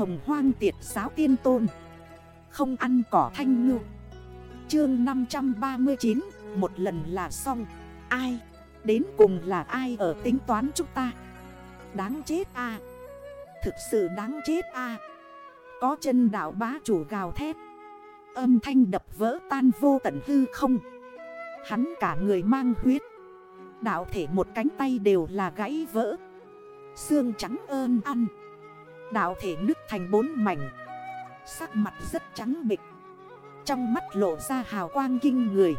hồng hoang tiệt giáo tiên tôn. Không ăn cỏ thanh ngư. Chương 539 Một lần là xong. Ai? Đến cùng là ai ở tính toán chúng ta? Đáng chết à Thực sự đáng chết à Có chân đảo bá chủ gào thét. Âm thanh đập vỡ tan vô tận hư không. Hắn cả người mang huyết. Đạo thể một cánh tay đều là gãy vỡ. Xương trắng ơn ăn. Đạo thể nứt thành bốn mảnh. Sắc mặt rất trắng bịch Trong mắt lộ ra hào quang kinh người.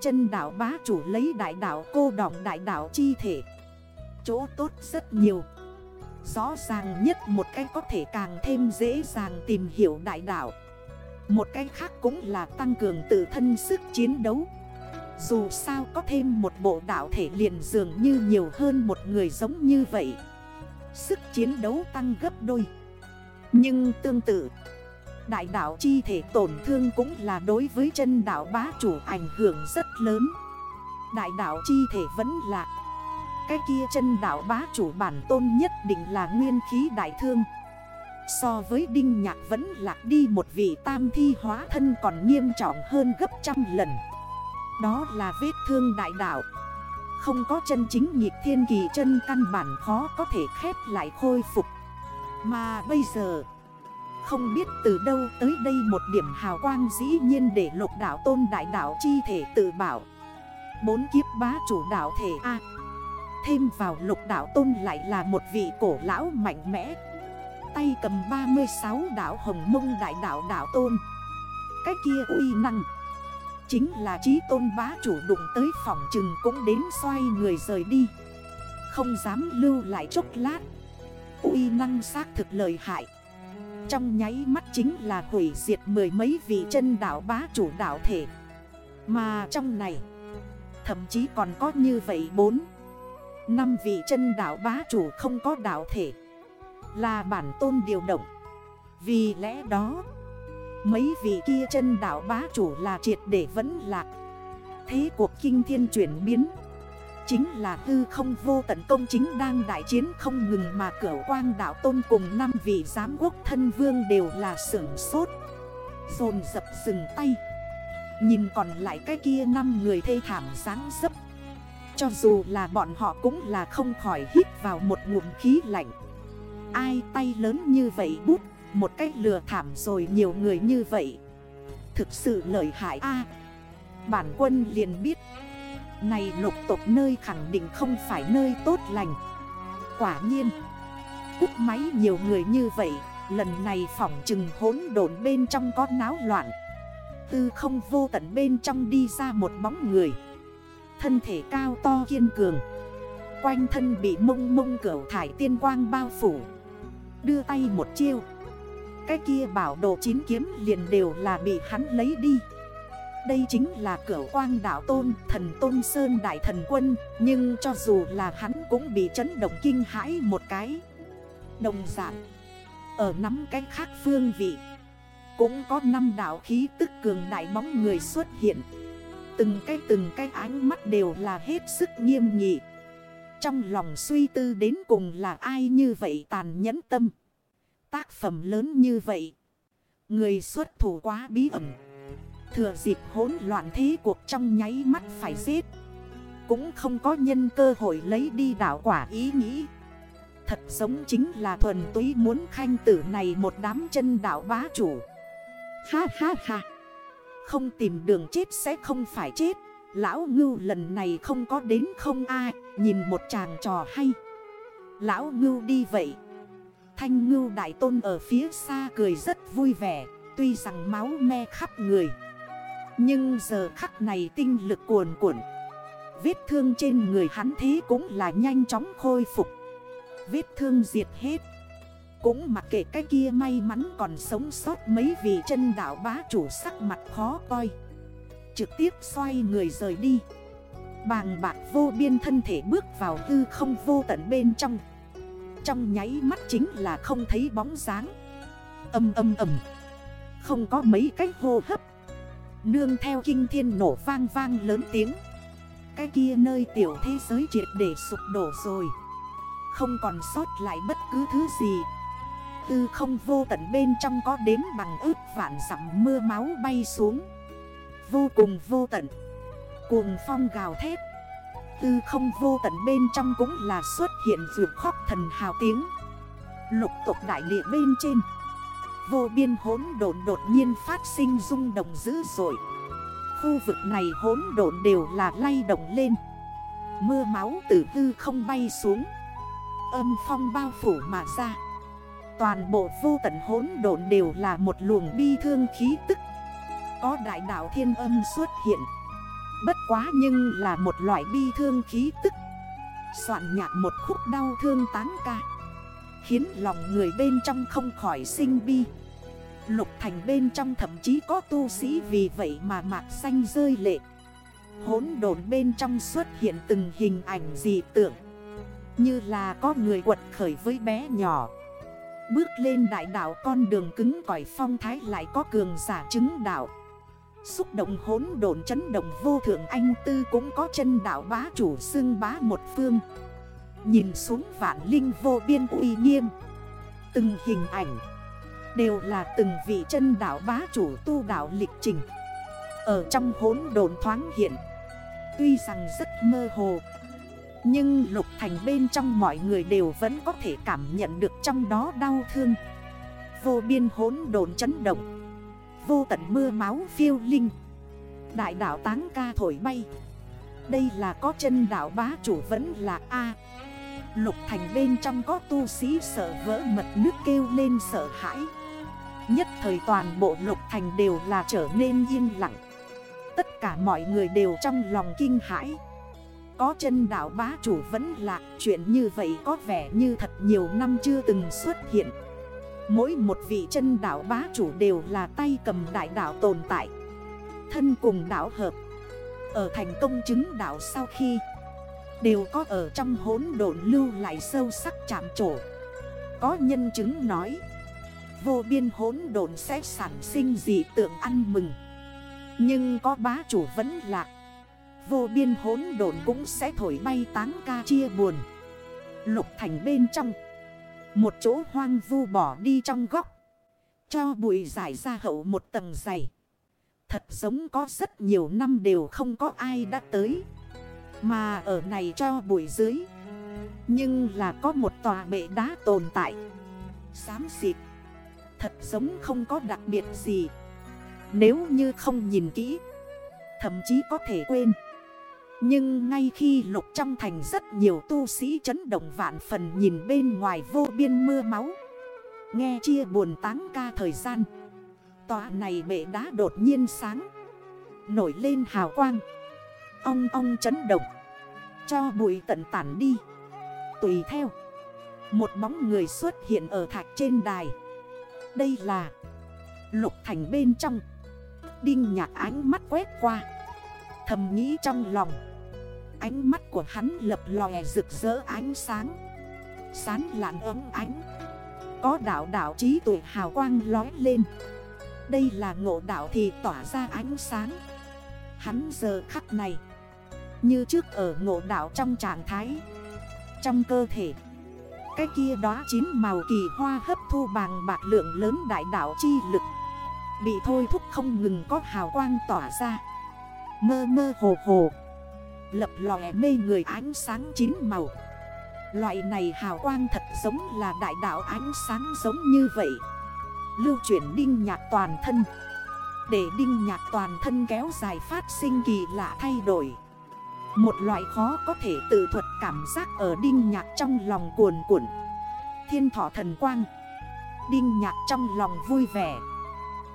Chân đảo bá chủ lấy đại đảo cô đọng đại đảo chi thể. Chỗ tốt rất nhiều. Rõ ràng nhất một cách có thể càng thêm dễ dàng tìm hiểu đại đảo Một cách khác cũng là tăng cường tự thân sức chiến đấu. Dù sao có thêm một bộ đảo thể liền dường như nhiều hơn một người giống như vậy. Sức chiến đấu tăng gấp đôi. Nhưng tương tự, Đại đảo chi thể tổn thương cũng là đối với chân đảo bá chủ ảnh hưởng rất lớn. Đại đảo chi thể vẫn là Cái kia chân đảo bá chủ bản tôn nhất định là nguyên khí đại thương. So với đinh nhạc vẫn lạc đi một vị tam thi hóa thân còn nghiêm trọng hơn gấp trăm lần. Đó là vết thương đại đảo không có chân chính nhịp thiên kỳ chân căn bản khó có thể khép lại khôi phục. Mà bây giờ, không biết từ đâu tới đây một điểm hào quang dĩ nhiên để lục đảo tôn đại đảo chi thể tự bảo. Bốn kiếp bá chủ đảo thể A. Thêm vào lục đảo tôn lại là một vị cổ lão mạnh mẽ. Tay cầm 36 đảo hồng mông đại đảo đảo tôn. Cái kia uy năng. Chính là trí tôn bá chủ đụng tới phòng trừng cũng đến xoay người rời đi. Không dám lưu lại chốc lát. Uy năng xác thực lời hại. Trong nháy mắt chính là hủy diệt mười mấy vị chân đảo bá chủ đảo thể. Mà trong này, Thậm chí còn có như vậy bốn, năm vị chân đảo bá chủ không có đảo thể. Là bản tôn điều động. Vì lẽ đó Mấy vị kia chân đảo bá chủ là triệt để vẫn lạc. Thế cuộc kinh thiên chuyển biến. Chính là tư không vô tận công chính đang đại chiến không ngừng mà cửa quang đảo tôn cùng năm vị giám quốc thân vương đều là sưởng sốt. Dồn dập dừng tay. Nhìn còn lại cái kia năm người thê thảm sáng dấp. Cho dù là bọn họ cũng là không khỏi hít vào một ngụm khí lạnh. Ai tay lớn như vậy bút một cách lừa thảm rồi nhiều người như vậy. Thực sự lợi hại a. Bản quân liền biết. Này lục tục nơi khẳng định không phải nơi tốt lành. Quả nhiên Cúc máy nhiều người như vậy, Lần này phỏng trừng hốn đồn bên trong có náo loạn. Tư không vô tận bên trong đi ra một bóng người. Thân thể cao to kiên cường. Quanh thân bị mông mông cửu thải tiên quang bao phủ. Đưa tay một chiêu. Cái kia bảo đồ chín kiếm liền đều là bị hắn lấy đi. Đây chính là cửa quang đảo tôn, thần tôn sơn đại thần quân Nhưng cho dù là hắn cũng bị chấn động kinh hãi một cái. Đồng dạng Ở nắm cái khác phương vị Cũng có năm đảo khí tức cường đại bóng người xuất hiện. Từng cái từng cái ánh mắt đều là hết sức nghiêm nghị. Trong lòng suy tư đến cùng là ai như vậy tàn nhẫn tâm? Tác phẩm lớn như vậy. Người xuất thủ quá bí ẩn. Thừa dịp hỗn loạn thế cuộc trong nháy mắt phải giết. Cũng không có nhân cơ hội lấy đi đảo quả ý nghĩ. Thật giống chính là thuần túy muốn khanh tử này một đám chân đảo bá chủ. Ha ha ha. Không tìm đường chết sẽ không phải chết. Lão ngưu lần này không có đến không ai. Nhìn một chàng trò hay. Lão ngưu đi vậy. Thanh ngưu đại tôn ở phía xa cười rất vui vẻ, Tuy rằng máu me khắp người. Nhưng giờ khắc này tinh lực cuồn cuộn. Vết thương trên người hắn thế cũng là nhanh chóng khôi phục. Vết thương diệt hết. Cũng mặc kệ cái kia may mắn còn sống sót mấy vị chân đảo bá chủ sắc mặt khó coi. Trực tiếp xoay người rời đi. Bàng bạc vô biên thân thể bước vào hư không vô tận bên trong. Trong nháy mắt chính là không thấy bóng dáng. Âm âm âm. Không có mấy cách hô hấp. Nương theo kinh thiên nổ vang vang lớn tiếng. Cái kia nơi tiểu thế giới triệt để sụp đổ rồi. Không còn sót lại bất cứ thứ gì. Tư không vô tận bên trong có đếm bằng ước vạn dặm mưa máu bay xuống. Vô cùng vô tận. Cuồng phong gào thét. Tư không vô tận bên trong cũng là xuất hiện rượu khóc thần hào tiếng. Lục tục đại địa bên trên, Vô biên hốn độn đột nhiên phát sinh rung động dữ dội. Khu vực này hốn độn đều là lay động lên. Mưa máu tử tư không bay xuống. Âm phong bao phủ mà ra. Toàn bộ vô tận hốn độn đều là một luồng bi thương khí tức. Có đại đạo thiên âm xuất hiện. Bất quá nhưng là một loại bi thương khí tức. Soạn nhạc một khúc đau thương tán ca. Khiến lòng người bên trong không khỏi sinh bi. Lục thành bên trong thậm chí có tu sĩ vì vậy mà mạc xanh rơi lệ. Hốn đồn bên trong xuất hiện từng hình ảnh dị tượng. Như là có người quật khởi với bé nhỏ. Bước lên đại đảo con đường cứng cỏi phong thái lại có cường giả chứng đảo Xúc động hốn đồn chấn động vô thượng anh tư cũng có chân đảo bá chủ xưng bá một phương. Nhìn xuống vạn linh vô biên uy nghiêm. Từng hình ảnh Đều là từng vị chân đảo bá chủ tu đảo lịch trình. Ở trong hốn đồn thoáng hiện, Tuy rằng rất mơ hồ, Nhưng lục thành bên trong mọi người đều vẫn có thể cảm nhận được trong đó đau thương. Vô biên hốn đồn chấn động Vô tận mưa máu phiêu linh. Đại đảo táng ca thổi bay. Đây là có chân đảo bá chủ vẫn là A. Lục thành bên trong có tu sĩ sợ vỡ mật nước kêu lên sợ hãi. Nhất thời toàn bộ lục thành đều là trở nên yên lặng. Tất cả mọi người đều trong lòng kinh hãi. Có chân đảo bá chủ vẫn lạc Chuyện như vậy có vẻ như thật nhiều năm chưa từng xuất hiện. Mỗi một vị chân đảo bá chủ đều là tay cầm đại đảo tồn tại. Thân cùng đảo hợp. Ở thành công chứng đảo sau khi, Đều có ở trong hốn độn lưu lại sâu sắc chạm trổ. Có nhân chứng nói, Vô biên hốn độn sẽ sản sinh dị tượng ăn mừng. Nhưng có bá chủ vẫn lạc Vô biên hốn độn cũng sẽ thổi bay tán ca chia buồn. Lục thành bên trong một chỗ hoang vu bỏ đi trong góc. Cho bụi giải ra hậu một tầng dày. Thật giống có rất nhiều năm đều không có ai đã tới. Mà ở này cho bụi dưới. Nhưng là có một tòa bệ đá tồn tại. Xám xịt. Thật giống không có đặc biệt gì. Nếu như không nhìn kỹ, Thậm chí có thể quên. Nhưng ngay khi lục trong thành rất nhiều tu sĩ chấn động vạn phần nhìn bên ngoài vô biên mưa máu. Nghe chia buồn táng ca thời gian. Tòa này bệ đá đột nhiên sáng. Nổi lên hào quang. Ông ông chấn động. Cho bụi tận tản đi. Tùy theo. Một bóng người xuất hiện ở thạch trên đài. Đây là Lục thành bên trong. Đinh nhạc ánh mắt quét qua. Thầm nghĩ trong lòng. Ánh mắt của hắn lập lòe rực rỡ ánh sáng. Sán lạn ấm ánh. Có đảo đảo trí tuổi hào quang lói lên. Đây là ngộ đảo thì tỏa ra ánh sáng. Hắn giờ khắc này, Như trước ở ngộ đảo trong trạng thái, Trong cơ thể. Cái kia đó chín màu kỳ hoa hấp thu bằng bạc lượng lớn đại đảo chi lực, Bị thôi thúc không ngừng có hào quang tỏa ra. Mơ mơ hồ hồ. Lập lòe mê người ánh sáng chín màu. Loại này hào quang thật giống là đại đạo ánh sáng giống như vậy. Lưu chuyển đinh nhạc toàn thân. Để đinh nhạc toàn thân kéo dài phát sinh kỳ lạ thay đổi. Một loại khó có thể tự thuật cảm giác ở đinh nhạc trong lòng cuồn cuộn. Thiên thọ thần quang. Đinh nhạc trong lòng vui vẻ.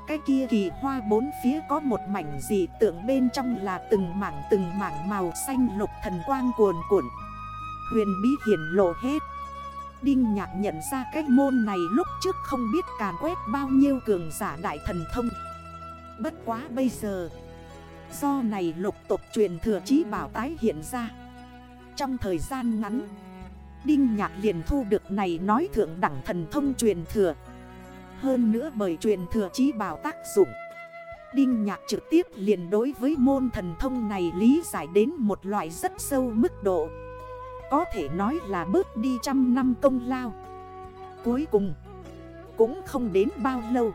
Cái kia kỳ hoa bốn phía có một mảnh dị tượng bên trong là từng mảng từng mảng màu xanh lục thần quang cuồn cuộn. Huyền bí hiển lộ hết. Đinh nhạc nhận ra cái môn này lúc trước không biết càn quét bao nhiêu cường giả đại thần thông. Bất quá bây giờ, Do này lục tục truyền thừa trí bảo tái hiện ra. Trong thời gian ngắn, Đinh nhạc liền thu được này nói thượng đẳng thần thông truyền thừa. Hơn nữa bởi truyền thừa trí bảo tác dụng. Đinh nhạc trực tiếp liền đối với môn thần thông này lý giải đến một loại rất sâu mức độ. Có thể nói là bớt đi trăm năm công lao. Cuối cùng, Cũng không đến bao lâu,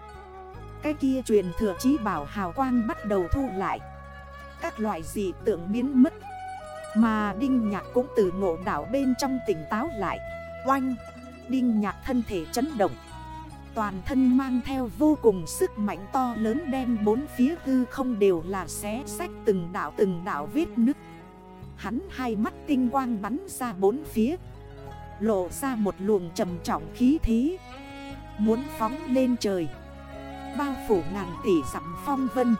Cái kia truyền thừa chí bảo hào quang bắt đầu thu lại. Các loại dị tượng biến mất, Mà Đinh Nhạc cũng từ ngộ đảo bên trong tỉnh táo lại. Oanh, Đinh Nhạc thân thể chấn động. Toàn thân mang theo vô cùng sức mạnh to lớn đem bốn phía hư không đều là xé sách từng đảo từng đảo vết nứt. Hắn hai mắt tinh quang bắn ra bốn phía, Lộ ra một luồng trầm trọng khí thế, Muốn phóng lên trời. Bao phủ ngàn tỷ dặm phong vân,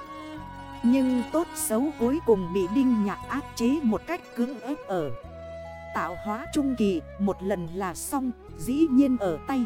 Nhưng tốt xấu cuối cùng bị đinh nhạc áp chế một cách cứng ép ở. Tạo hóa trung kỳ, một lần là xong, Dĩ nhiên ở tay.